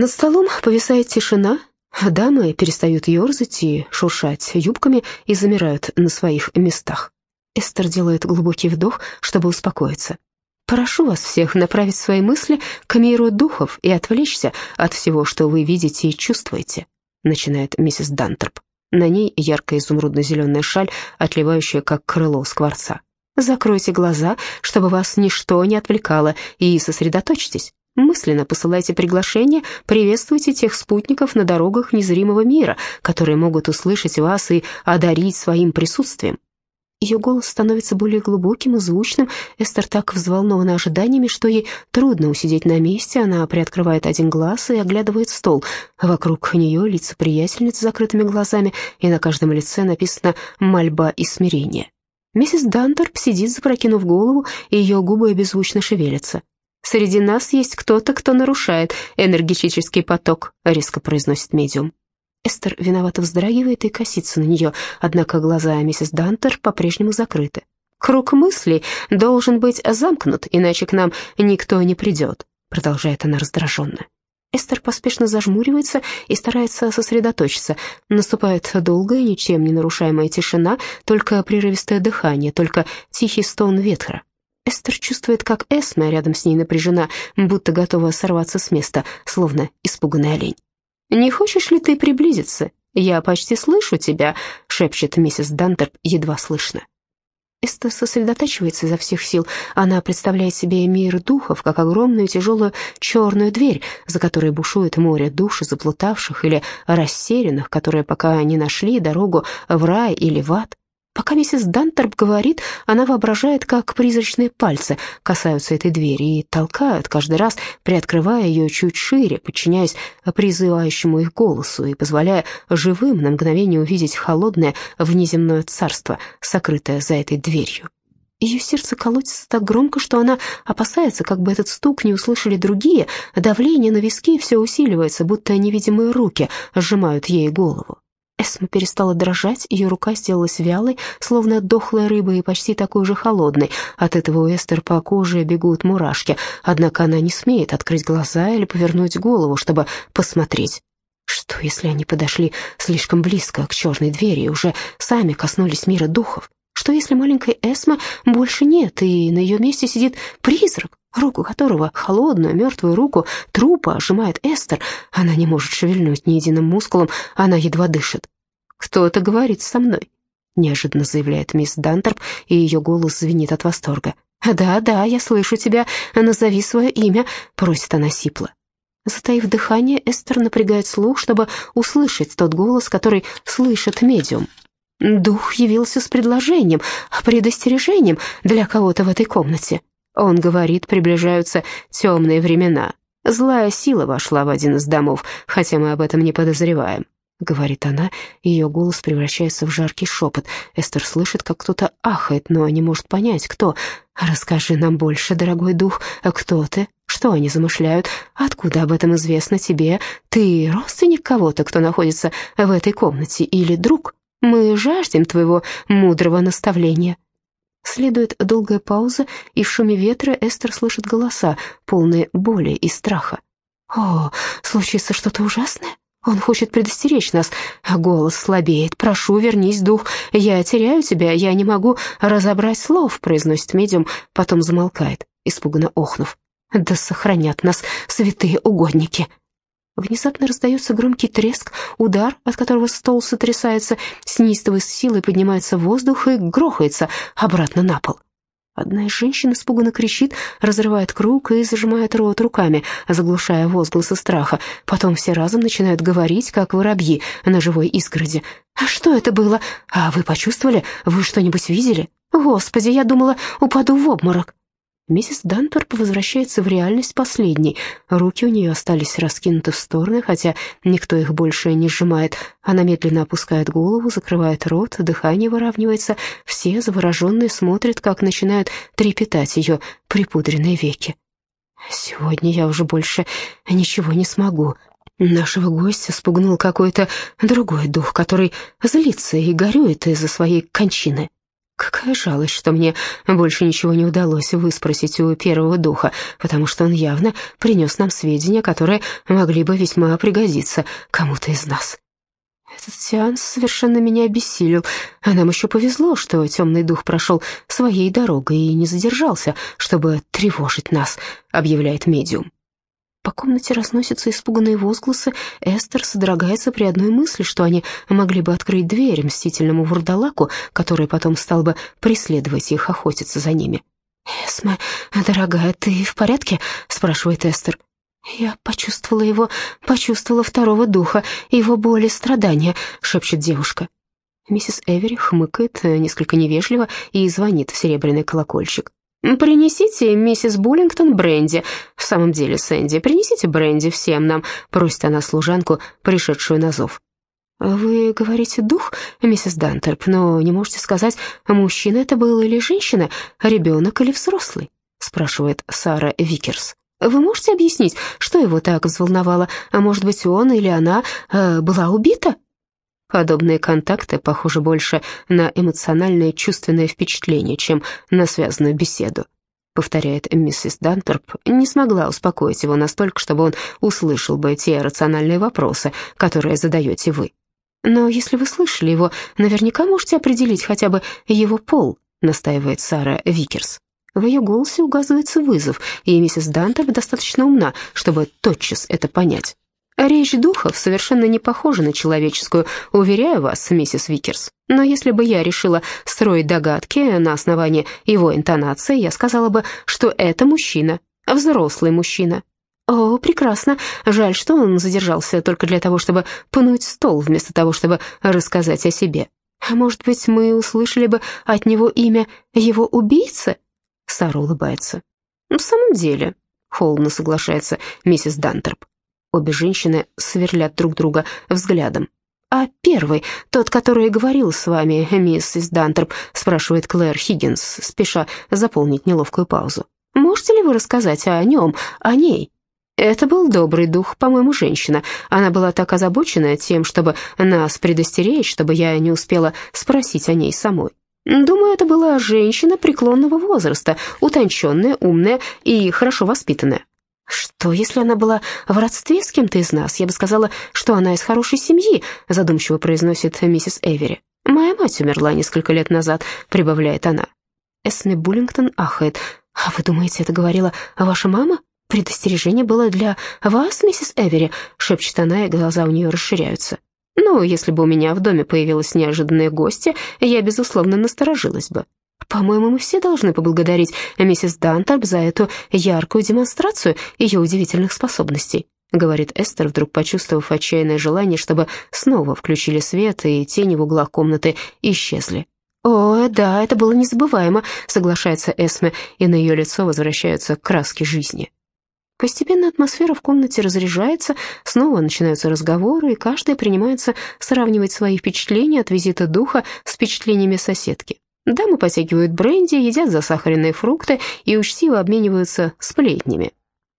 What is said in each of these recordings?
Над столом повисает тишина, дамы перестают ерзать и шуршать юбками и замирают на своих местах. Эстер делает глубокий вдох, чтобы успокоиться. Прошу вас всех направить свои мысли к миру духов и отвлечься от всего, что вы видите и чувствуете, начинает миссис Дантерп. На ней яркая изумрудно-зеленая шаль, отливающая, как крыло скворца. Закройте глаза, чтобы вас ничто не отвлекало, и сосредоточьтесь. Мысленно посылайте приглашение, приветствуйте тех спутников на дорогах незримого мира, которые могут услышать вас и одарить своим присутствием. Ее голос становится более глубоким и звучным. Эстер так взволнована ожиданиями, что ей трудно усидеть на месте. Она приоткрывает один глаз и оглядывает стол. Вокруг нее лица приятельниц с закрытыми глазами, и на каждом лице написано «мольба и смирение». Миссис Дантерп сидит, запрокинув голову, и ее губы беззвучно шевелятся. «Среди нас есть кто-то, кто нарушает энергетический поток», — резко произносит медиум. Эстер виновато вздрагивает и косится на нее, однако глаза миссис Дантер по-прежнему закрыты. «Круг мыслей должен быть замкнут, иначе к нам никто не придет», продолжает она раздраженно. Эстер поспешно зажмуривается и старается сосредоточиться. Наступает долгая, ничем не нарушаемая тишина, только прерывистое дыхание, только тихий стон ветра. Эстер чувствует, как Эсме рядом с ней напряжена, будто готова сорваться с места, словно испуганный олень. «Не хочешь ли ты приблизиться? Я почти слышу тебя», — шепчет миссис Дантерп едва слышно. Эста сосредотачивается изо всех сил. Она представляет себе мир духов, как огромную тяжелую черную дверь, за которой бушует море душ, заплутавших или растерянных, которые пока не нашли дорогу в рай или в ад. Пока миссис Дантерб говорит, она воображает, как призрачные пальцы касаются этой двери и толкают, каждый раз приоткрывая ее чуть шире, подчиняясь призывающему их голосу и позволяя живым на мгновение увидеть холодное внеземное царство, сокрытое за этой дверью. Ее сердце колотится так громко, что она опасается, как бы этот стук не услышали другие, давление на виски все усиливается, будто невидимые руки сжимают ей голову. Эсма перестала дрожать, ее рука сделалась вялой, словно дохлая рыба и почти такой же холодной. От этого у Эстер по коже бегут мурашки, однако она не смеет открыть глаза или повернуть голову, чтобы посмотреть. Что, если они подошли слишком близко к черной двери и уже сами коснулись мира духов? Что, если маленькой Эсмы больше нет, и на ее месте сидит призрак, руку которого, холодную, мертвую руку трупа, сжимает Эстер? Она не может шевельнуть ни единым мускулом, она едва дышит. «Кто-то говорит со мной», — неожиданно заявляет мисс Дантерп, и ее голос звенит от восторга. «Да, да, я слышу тебя, назови свое имя», — просит она сипло. Затаив дыхание, Эстер напрягает слух, чтобы услышать тот голос, который слышит медиум. Дух явился с предложением, предостережением для кого-то в этой комнате. Он говорит, приближаются темные времена. Злая сила вошла в один из домов, хотя мы об этом не подозреваем. — говорит она, ее голос превращается в жаркий шепот. Эстер слышит, как кто-то ахает, но не может понять, кто. «Расскажи нам больше, дорогой дух, кто ты? Что они замышляют? Откуда об этом известно тебе? Ты родственник кого-то, кто находится в этой комнате, или друг? Мы жаждем твоего мудрого наставления». Следует долгая пауза, и в шуме ветра Эстер слышит голоса, полные боли и страха. «О, случится что-то ужасное?» Он хочет предостеречь нас. Голос слабеет. «Прошу, вернись, дух. Я теряю тебя, я не могу разобрать слов», — произносит медиум, потом замолкает, испуганно охнув. «Да сохранят нас святые угодники». Внезапно раздается громкий треск, удар, от которого стол сотрясается, с неистовой силой поднимается в воздух и грохается обратно на пол. Одна из женщин испуганно кричит, разрывает круг и зажимает рот руками, заглушая возгласы страха. Потом все разом начинают говорить, как воробьи на живой изгороди. «А что это было? А вы почувствовали? Вы что-нибудь видели? Господи, я думала, упаду в обморок». Миссис Данторп возвращается в реальность последней. Руки у нее остались раскинуты в стороны, хотя никто их больше не сжимает. Она медленно опускает голову, закрывает рот, дыхание выравнивается. Все завороженные смотрят, как начинают трепетать ее припудренные веки. «Сегодня я уже больше ничего не смогу», Нашего гостя спугнул какой-то другой дух, который злится и горюет из-за своей кончины. Какая жалость, что мне больше ничего не удалось выспросить у первого духа, потому что он явно принес нам сведения, которые могли бы весьма пригодиться кому-то из нас. Этот сеанс совершенно меня обессилил, а нам еще повезло, что темный дух прошел своей дорогой и не задержался, чтобы тревожить нас, объявляет медиум. По комнате разносятся испуганные возгласы. Эстер содрогается при одной мысли, что они могли бы открыть дверь мстительному вурдалаку, который потом стал бы преследовать их, охотиться за ними. «Эсме, дорогая, ты в порядке?» — спрашивает Эстер. «Я почувствовала его, почувствовала второго духа, его боль и страдания», — шепчет девушка. Миссис Эвери хмыкает несколько невежливо и звонит в серебряный колокольчик. «Принесите, миссис Буллингтон, бренди. В самом деле, Сэнди, принесите бренди всем нам», — просит она служанку, пришедшую на зов. «Вы говорите дух, миссис Дантерп, но не можете сказать, мужчина это был или женщина, ребенок или взрослый?» — спрашивает Сара Викерс. «Вы можете объяснить, что его так взволновало? А может быть, он или она э, была убита?» Подобные контакты похожи больше на эмоциональное чувственное впечатление, чем на связанную беседу. Повторяет миссис Дантерп, не смогла успокоить его настолько, чтобы он услышал бы те рациональные вопросы, которые задаете вы. «Но если вы слышали его, наверняка можете определить хотя бы его пол», настаивает Сара Викерс. В ее голосе угадывается вызов, и миссис Дантерп достаточно умна, чтобы тотчас это понять. Речь духов совершенно не похожа на человеческую, уверяю вас, миссис Викерс. Но если бы я решила строить догадки на основании его интонации, я сказала бы, что это мужчина, взрослый мужчина. О, прекрасно. Жаль, что он задержался только для того, чтобы пнуть стол, вместо того, чтобы рассказать о себе. А может быть, мы услышали бы от него имя его убийцы? Сара улыбается. В самом деле, холодно соглашается миссис Дантерп. Обе женщины сверлят друг друга взглядом. «А первый, тот, который говорил с вами, миссис Дантерп?» спрашивает Клэр Хиггинс, спеша заполнить неловкую паузу. «Можете ли вы рассказать о нем, о ней?» Это был добрый дух, по-моему, женщина. Она была так озабочена тем, чтобы нас предостеречь, чтобы я не успела спросить о ней самой. Думаю, это была женщина преклонного возраста, утонченная, умная и хорошо воспитанная. «Что, если она была в родстве с кем-то из нас? Я бы сказала, что она из хорошей семьи», задумчиво произносит миссис Эвери. «Моя мать умерла несколько лет назад», прибавляет она. Эсме Буллингтон ахает. «А вы думаете, это говорила ваша мама? Предостережение было для вас, миссис Эвери?» шепчет она, и глаза у нее расширяются. «Ну, если бы у меня в доме появилась неожиданная гостья, я, безусловно, насторожилась бы. По-моему, мы все должны поблагодарить миссис Дантальб за эту яркую демонстрацию ее удивительных способностей», говорит Эстер, вдруг почувствовав отчаянное желание, чтобы снова включили свет, и тени в углах комнаты исчезли. «О, да, это было незабываемо», — соглашается Эсме, и на ее лицо возвращаются краски жизни. Постепенно атмосфера в комнате разряжается, снова начинаются разговоры, и каждый принимается сравнивать свои впечатления от визита духа с впечатлениями соседки. Дамы потягивают бренди, едят засахаренные фрукты и учтиво обмениваются сплетнями.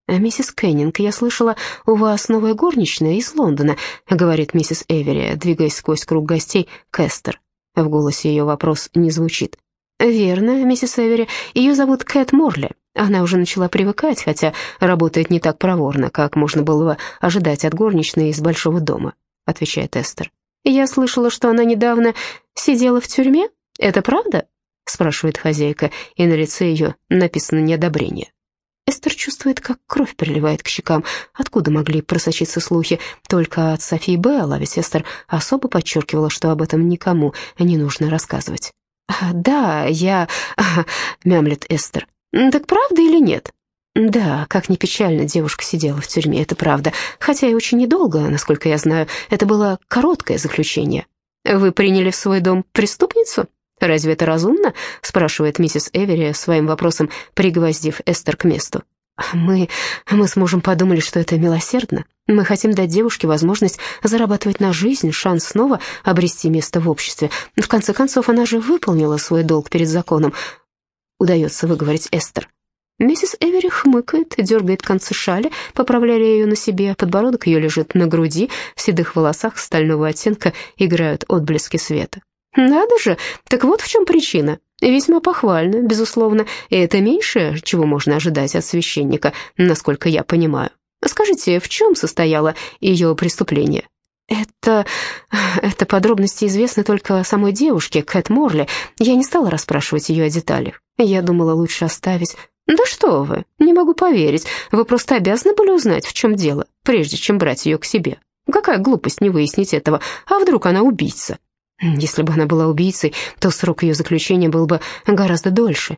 «А «Миссис Кеннинг, я слышала, у вас новая горничная из Лондона», говорит миссис Эвери, двигаясь сквозь круг гостей Кэстер. В голосе ее вопрос не звучит. «Верно, миссис Эвери, ее зовут Кэт Морли. Она уже начала привыкать, хотя работает не так проворно, как можно было бы ожидать от горничной из большого дома», отвечает Эстер. «Я слышала, что она недавно сидела в тюрьме?» «Это правда?» — спрашивает хозяйка, и на лице ее написано неодобрение. Эстер чувствует, как кровь приливает к щекам. Откуда могли просочиться слухи? Только от Софии Белл, а ведь Эстер особо подчеркивала, что об этом никому не нужно рассказывать. «А, «Да, я...» — мямлет Эстер. «Так правда или нет?» «Да, как ни печально, девушка сидела в тюрьме, это правда. Хотя и очень недолго, насколько я знаю. Это было короткое заключение. Вы приняли в свой дом преступницу?» «Разве это разумно?» — спрашивает миссис Эвери своим вопросом, пригвоздив Эстер к месту. «Мы, мы с мужем подумали, что это милосердно. Мы хотим дать девушке возможность зарабатывать на жизнь, шанс снова обрести место в обществе. В конце концов, она же выполнила свой долг перед законом», — удается выговорить Эстер. Миссис Эвери хмыкает, дергает концы шали, поправляя ее на себе, подбородок ее лежит на груди, в седых волосах стального оттенка играют отблески света. Надо же, так вот в чем причина. Весьма похвально, безусловно, и это меньшее, чего можно ожидать от священника, насколько я понимаю. Скажите, в чем состояло ее преступление? Это... это подробности известны только самой девушке, Кэт Морли. Я не стала расспрашивать ее о деталях. Я думала, лучше оставить... «Да что вы, не могу поверить. Вы просто обязаны были узнать, в чем дело, прежде чем брать ее к себе. Какая глупость не выяснить этого, а вдруг она убийца?» Если бы она была убийцей, то срок ее заключения был бы гораздо дольше.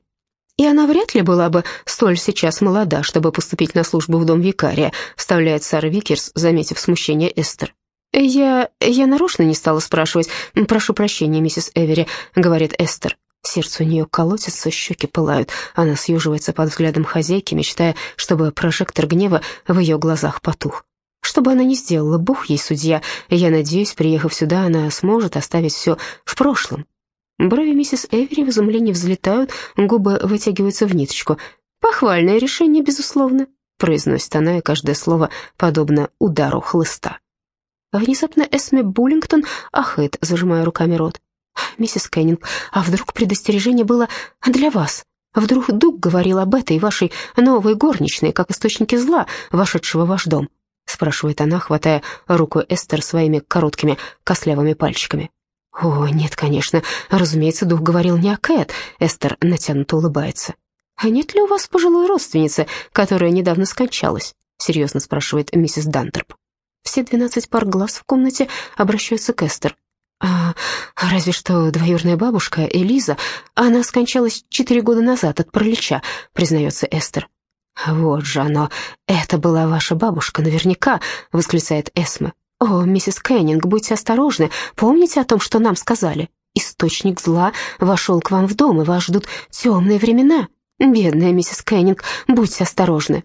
И она вряд ли была бы столь сейчас молода, чтобы поступить на службу в дом викария, вставляет Сара Викерс, заметив смущение Эстер. «Я... я нарочно не стала спрашивать. Прошу прощения, миссис Эвери», — говорит Эстер. Сердце у нее колотится, щеки пылают. Она съеживается под взглядом хозяйки, мечтая, чтобы прожектор гнева в ее глазах потух. Что бы она ни сделала, Бог ей судья. Я надеюсь, приехав сюда, она сможет оставить все в прошлом. Брови миссис Эвери в изумлении взлетают, губы вытягиваются в ниточку. «Похвальное решение, безусловно», — произносит она, и каждое слово подобно удару хлыста. Внезапно Эсме Буллингтон ахает, зажимая руками рот. «Миссис Кеннинг, а вдруг предостережение было для вас? Вдруг Дуг говорил об этой вашей новой горничной, как источнике зла, вошедшего в ваш дом?» Спрашивает она, хватая руку Эстер своими короткими костлявыми пальчиками. «О, нет, конечно. Разумеется, дух говорил не о Кэт», — Эстер натянуто улыбается. «А нет ли у вас пожилой родственницы, которая недавно скончалась?» — серьезно спрашивает миссис Дантерп. Все двенадцать пар глаз в комнате обращаются к Эстер. А, разве что двоюродная бабушка Элиза, она скончалась четыре года назад от паралича, признается Эстер. «Вот же оно! Это была ваша бабушка, наверняка!» — восклицает Эсме. «О, миссис Кеннинг, будьте осторожны, помните о том, что нам сказали? Источник зла вошел к вам в дом, и вас ждут темные времена. Бедная миссис Кеннинг, будьте осторожны!»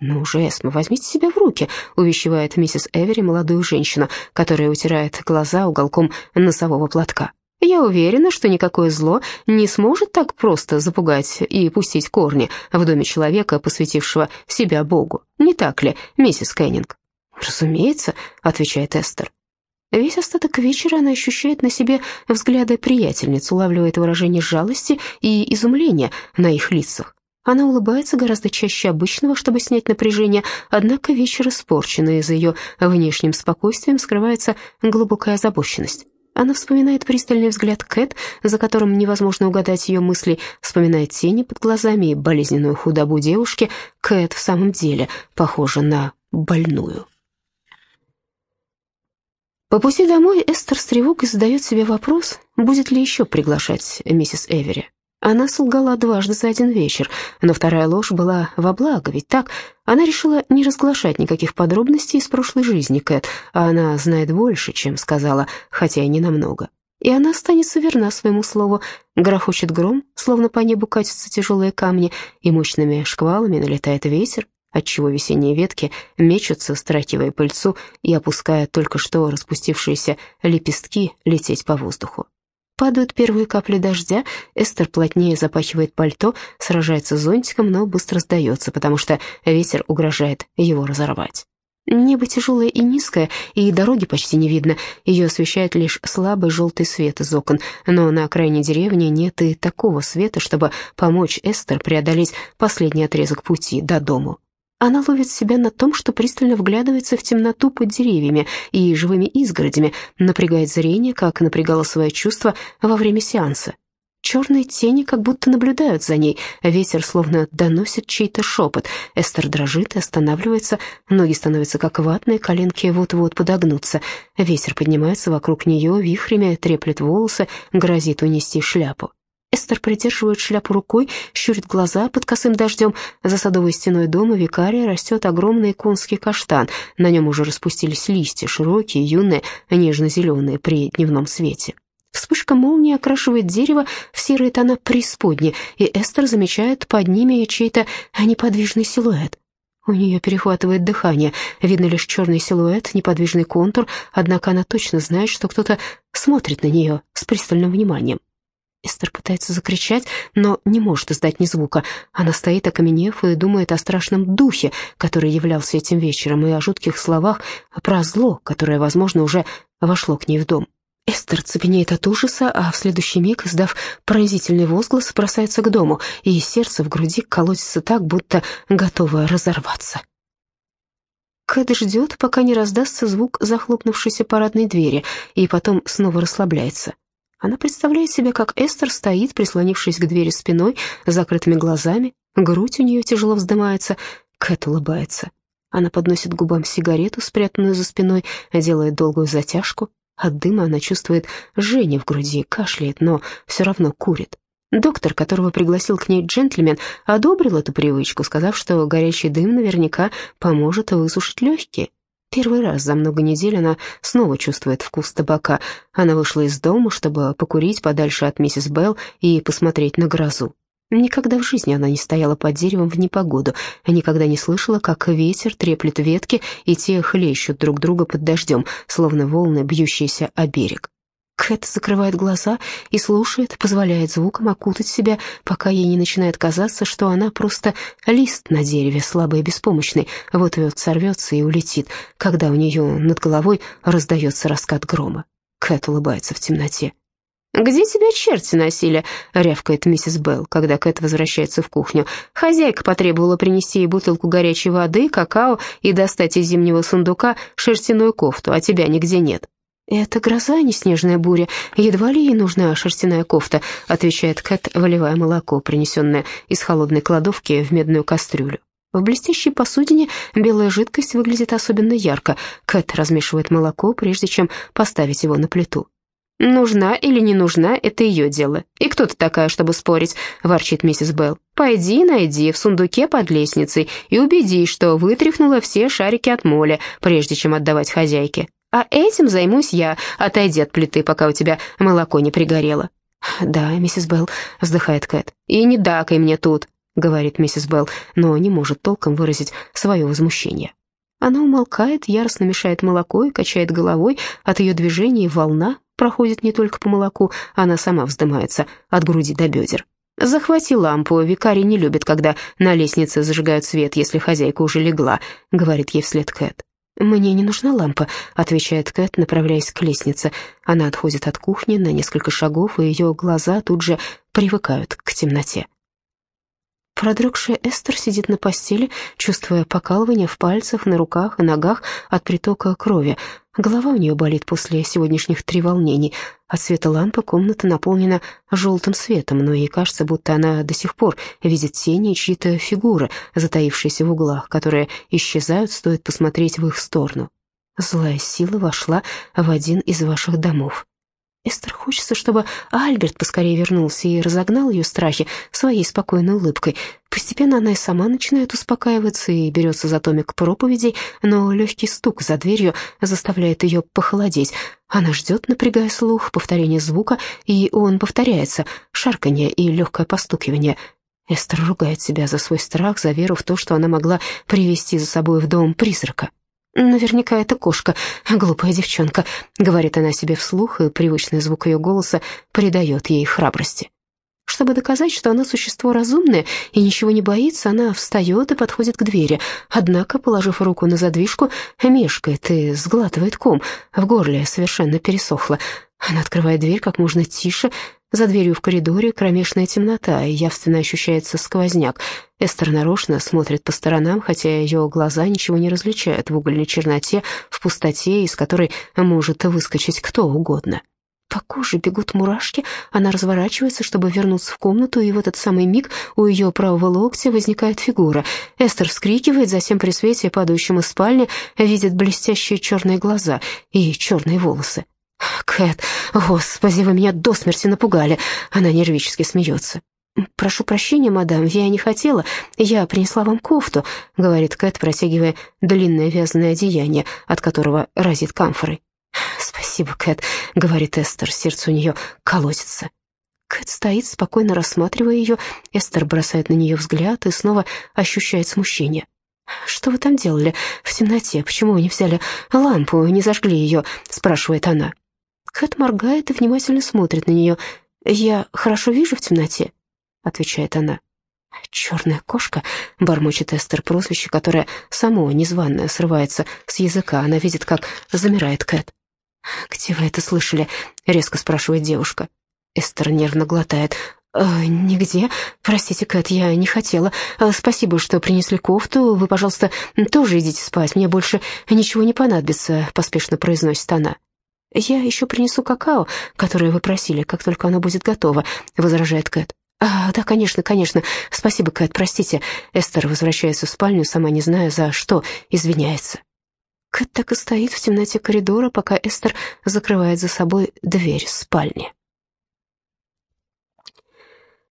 «Ну же, Эсма, возьмите себя в руки», — увещевает миссис Эвери молодую женщину, которая утирает глаза уголком носового платка. Я уверена, что никакое зло не сможет так просто запугать и пустить корни в доме человека, посвятившего себя Богу. Не так ли, миссис Кеннинг? «Разумеется», — отвечает Эстер. Весь остаток вечера она ощущает на себе взгляды приятельниц, улавливает выражение жалости и изумления на их лицах. Она улыбается гораздо чаще обычного, чтобы снять напряжение, однако вечер испорчен, и за ее внешним спокойствием скрывается глубокая озабоченность. Она вспоминает пристальный взгляд Кэт, за которым невозможно угадать ее мысли, вспоминает тени под глазами и болезненную худобу девушки. Кэт в самом деле похожа на больную. По пути домой Эстер с тревогой задает себе вопрос, будет ли еще приглашать миссис Эвери. Она солгала дважды за один вечер, но вторая ложь была во благо, ведь так? Она решила не разглашать никаких подробностей из прошлой жизни Кэт, а она знает больше, чем сказала, хотя и не намного. И она останется верна своему слову. Грохочет гром, словно по небу катятся тяжелые камни, и мощными шквалами налетает ветер, отчего весенние ветки мечутся, страхивая пыльцу и опуская только что распустившиеся лепестки лететь по воздуху. Падают первые капли дождя, Эстер плотнее запахивает пальто, сражается с зонтиком, но быстро сдается, потому что ветер угрожает его разорвать. Небо тяжелое и низкое, и дороги почти не видно. Ее освещает лишь слабый желтый свет из окон, но на окраине деревни нет и такого света, чтобы помочь Эстер преодолеть последний отрезок пути до дому. Она ловит себя на том, что пристально вглядывается в темноту под деревьями и живыми изгородями, напрягает зрение, как напрягало свои чувства во время сеанса. Черные тени как будто наблюдают за ней, ветер словно доносит чей-то шепот. Эстер дрожит и останавливается, ноги становятся как ватные, коленки вот-вот подогнутся. Ветер поднимается вокруг нее, вихрями треплет волосы, грозит унести шляпу. Эстер придерживает шляпу рукой, щурит глаза под косым дождем. За садовой стеной дома викария растет огромный конский каштан. На нем уже распустились листья, широкие, юные, нежно-зеленые при дневном свете. Вспышка молнии окрашивает дерево в серые тона преисподни, и Эстер замечает под ними чей-то неподвижный силуэт. У нее перехватывает дыхание, видно лишь черный силуэт, неподвижный контур, однако она точно знает, что кто-то смотрит на нее с пристальным вниманием. Эстер пытается закричать, но не может издать ни звука. Она стоит, окаменев, и думает о страшном духе, который являлся этим вечером, и о жутких словах про зло, которое, возможно, уже вошло к ней в дом. Эстер цепенеет от ужаса, а в следующий миг, издав пронзительный возглас, бросается к дому, и сердце в груди колотится так, будто готово разорваться. Кэт ждет, пока не раздастся звук захлопнувшейся парадной двери, и потом снова расслабляется. Она представляет себе, как Эстер стоит, прислонившись к двери спиной, с закрытыми глазами, грудь у нее тяжело вздымается. Кэт улыбается. Она подносит губам сигарету, спрятанную за спиной, делает долгую затяжку. От дыма она чувствует жжение в груди, кашляет, но все равно курит. Доктор, которого пригласил к ней джентльмен, одобрил эту привычку, сказав, что горячий дым наверняка поможет высушить легкие. Первый раз за много недель она снова чувствует вкус табака. Она вышла из дома, чтобы покурить подальше от миссис Белл и посмотреть на грозу. Никогда в жизни она не стояла под деревом в непогоду, никогда не слышала, как ветер треплет ветки, и те хлещут друг друга под дождем, словно волны, бьющиеся о берег. Кэт закрывает глаза и слушает, позволяет звукам окутать себя, пока ей не начинает казаться, что она просто лист на дереве, слабый и беспомощный, вот-вот сорвется и улетит, когда у нее над головой раздается раскат грома. Кэт улыбается в темноте. «Где тебя черти носили?» — рявкает миссис Белл, когда Кэт возвращается в кухню. Хозяйка потребовала принести ей бутылку горячей воды, какао и достать из зимнего сундука шерстяную кофту, а тебя нигде нет. «Это гроза, а не снежная буря. Едва ли ей нужна шерстяная кофта», — отвечает Кэт, выливая молоко, принесенное из холодной кладовки в медную кастрюлю. В блестящей посудине белая жидкость выглядит особенно ярко. Кэт размешивает молоко, прежде чем поставить его на плиту. «Нужна или не нужна, это ее дело. И кто ты такая, чтобы спорить?» — ворчит миссис Белл. «Пойди, найди в сундуке под лестницей и убедись, что вытряхнула все шарики от моля, прежде чем отдавать хозяйке. А этим займусь я. Отойди от плиты, пока у тебя молоко не пригорело». «Да, миссис Белл», — вздыхает Кэт. «И не дакай мне тут», — говорит миссис Белл, но не может толком выразить свое возмущение. Она умолкает, яростно мешает молоко и качает головой. От ее движений волна проходит не только по молоку, она сама вздымается от груди до бедер. «Захвати лампу, викарий не любит, когда на лестнице зажигают свет, если хозяйка уже легла», — говорит ей вслед Кэт. «Мне не нужна лампа», — отвечает Кэт, направляясь к лестнице. Она отходит от кухни на несколько шагов, и ее глаза тут же привыкают к темноте. Продрогшая Эстер сидит на постели, чувствуя покалывание в пальцах, на руках и ногах от притока крови. Голова у нее болит после сегодняшних треволнений. От света лампы комната наполнена желтым светом, но ей кажется, будто она до сих пор видит тени чьи-то фигуры, затаившиеся в углах, которые исчезают, стоит посмотреть в их сторону. Злая сила вошла в один из ваших домов. Эстер хочется, чтобы Альберт поскорее вернулся и разогнал ее страхи своей спокойной улыбкой. Постепенно она и сама начинает успокаиваться и берется за томик проповедей, но легкий стук за дверью заставляет ее похолодеть. Она ждет, напрягая слух, повторение звука, и он повторяется, шарканье и легкое постукивание. Эстер ругает себя за свой страх, за веру в то, что она могла привести за собой в дом призрака. «Наверняка это кошка, глупая девчонка», — говорит она себе вслух, и привычный звук ее голоса придает ей храбрости. Чтобы доказать, что она существо разумное и ничего не боится, она встает и подходит к двери. Однако, положив руку на задвижку, мешкает и сглатывает ком. В горле совершенно пересохло. Она открывает дверь как можно тише, за дверью в коридоре кромешная темнота, и явственно ощущается сквозняк. Эстер нарочно смотрит по сторонам, хотя ее глаза ничего не различают в угольной черноте, в пустоте, из которой может выскочить кто угодно. По коже бегут мурашки, она разворачивается, чтобы вернуться в комнату, и в этот самый миг у ее правого локтя возникает фигура. Эстер вскрикивает, затем при свете, падающем из спальни, видит блестящие черные глаза и черные волосы. «Кэт, господи, вы меня до смерти напугали!» Она нервически смеется. «Прошу прощения, мадам, я не хотела. Я принесла вам кофту», — говорит Кэт, протягивая длинное вязаное одеяние, от которого разит камфорой. «Спасибо, Кэт», — говорит Эстер, сердце у нее колотится. Кэт стоит, спокойно рассматривая ее. Эстер бросает на нее взгляд и снова ощущает смущение. «Что вы там делали в темноте? Почему вы не взяли лампу, не зажгли ее?» — спрашивает она. Кэт моргает и внимательно смотрит на нее. «Я хорошо вижу в темноте», — отвечает она. «Черная кошка», — бормочет Эстер прозвище, которое само незваное срывается с языка. Она видит, как замирает Кэт. «Где вы это слышали?» — резко спрашивает девушка. Эстер нервно глотает. «Э, «Нигде. Простите, Кэт, я не хотела. Э, спасибо, что принесли кофту. Вы, пожалуйста, тоже идите спать. Мне больше ничего не понадобится», — поспешно произносит она. «Я еще принесу какао, которое вы просили, как только оно будет готово», — возражает Кэт. «А, да, конечно, конечно. Спасибо, Кэт, простите». Эстер возвращается в спальню, сама не зная, за что, извиняется. Кэт так и стоит в темноте коридора, пока Эстер закрывает за собой дверь спальни.